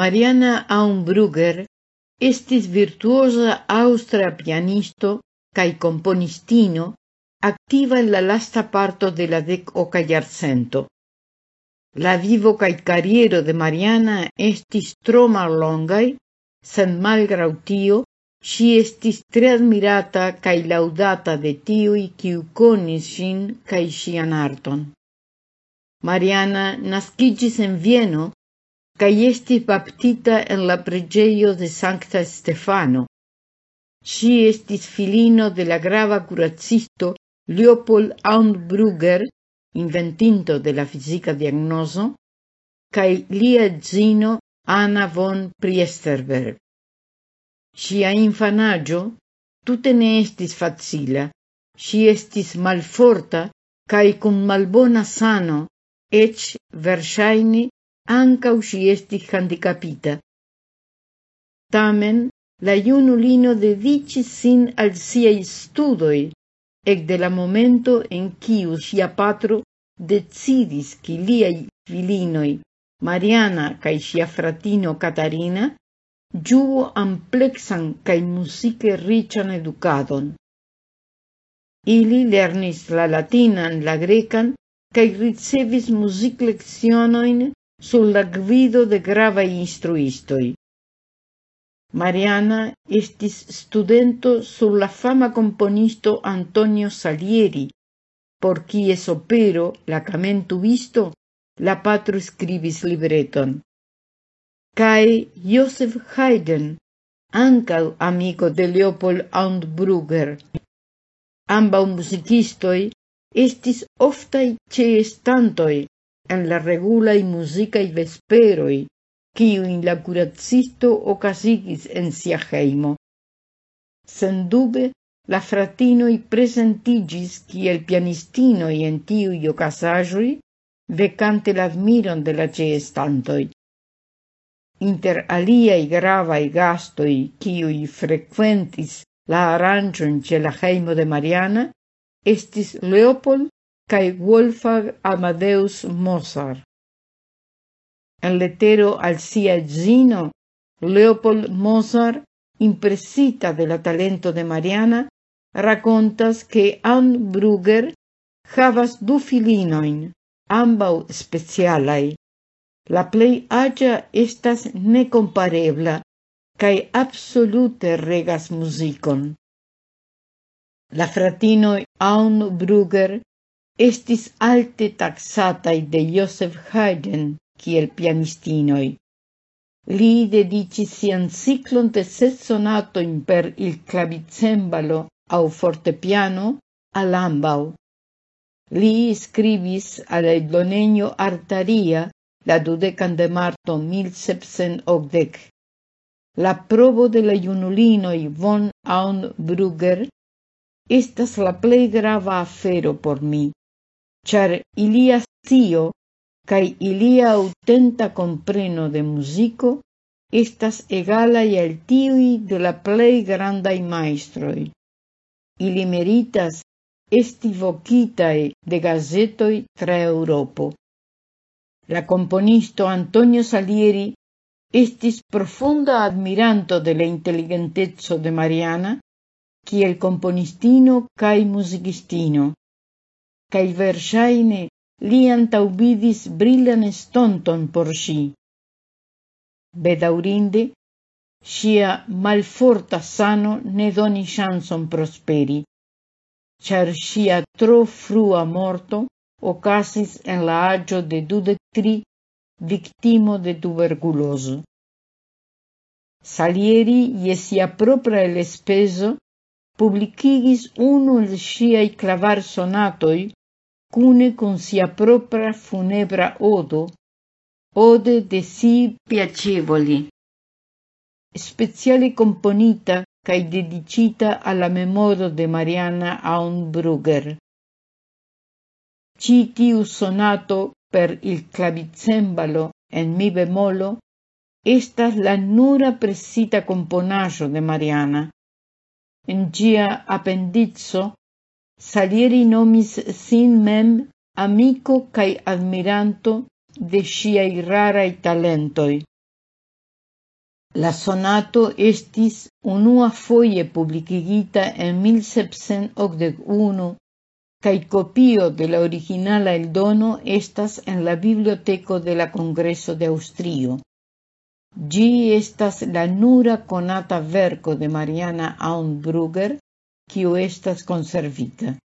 Mariana Aumbrugger estis virtuosa austra pianisto cae componistino activa en la lasta parto de la decoca iarcento. La vivo cae carriero de Mariana estis tro mallongaj, sen malgrau tio, si estis tre admirata cae laudata de tiui kiu konis sin cae sian arton. Mariana nascigis en Vieno cae estis baptita en la pregeio de Sancta Stefano. Si estis filino de la grava curacisto Leopold Aundbrugger, inventinto de la fisica diagnoso, cae lia zino Anna von Priesterberg. Sia infanaggio tute ne estis facila, si estis malforta cae cum malbona sano, ec versaini ancau si estis handicapita. Tamen, la iunulino dedicis sin al siei studoi, ec de la momento en quiu sia patro decidis che liai filinoi, Mariana cae sia fratino Catarina, giuo amplexan cae musice rician educadon. Ili lernis la latinan, la grecan, cae ricevis music lezionoin sur la gvido de grava instruistoi. Mariana estis studento sur la fama componisto Antonio Salieri, por quies opero la kamentubisto la patro scribis libreton. Cae Josef Haydn, ancau amico de Leopold Auenbrugger. ambau musicistoi, estis oftaj ĉeestantoj en la regula i musica i vesperoi, kiuin la curacisto ocasigis en sia heimo. Sendube, la fratinoi presentigis pianistino pianistinoi en i ocasajoi, vecante l'admiron de la geestantoi. Inter aliai gravai gastoi, i frequentis la arangion ce la heimo de Mariana, estis Leopold cae Wolfgang Amadeus Mozart. En letero al sia zino, Leopold Mozart, impresita de la talento de Mariana, racontas que Anne Brugger havas du filinoin, ambau specialai. La plei agia estas necomparebla, cae absolute regas musicon. La fratino Anne Brugger estis alte taxatai de Joseph Haydn kiel pianistinoi. Li dedicis sian ciclon de ses sonatoin per il clavicembalo au fortepiano al ambau. Li scribis al eldonegno Artaria la dudecan de marto 1780. La provo de la iunulinoi von Aun Brugger estas la plei grava afero por mi. ĉar ilia scio kaj ilia aŭtenta kompreno de muziko estas egalaj al tiuj de la plej grandaj majstroj. Ili meritas esti vokitaj de gazetoj tra Eŭropo. La componisto Antonio Salieri estis profunda admiranto de la inteligenteco de Mariana qui el componistino, kaj muzikistino. cae versaine li antaubidis brillan estonton por si. Bedaurinde, sia malforta sano ne doni chanson prosperi, char sia tro frua morto ocasis en la agio de dudek tri de tuberculoso. Salieri ie sia propra el espeso, publicigis unu el clavar sonatoi sonatoi cune con sia propra funebra odo, ode de si piacevoli, speciale componita cae dedicita alla memoria de Mariana Aunbrugger. Citiu sonato per il clavicembalo en mi bemolo estas la nura presita componajo de Mariana en gia appendizzo, saliri nomis sin mem amico kaj admiranto de ŝiaj raraj talentoi. La sonato estis unuafoje publikigita en 1781 kaj kopio de la originala eldono estas en la biblioteko de la Kongreso de Aŭstrio. Ĝi estas la nura konata verko de Mariana Aunbrugger que o estas conservita.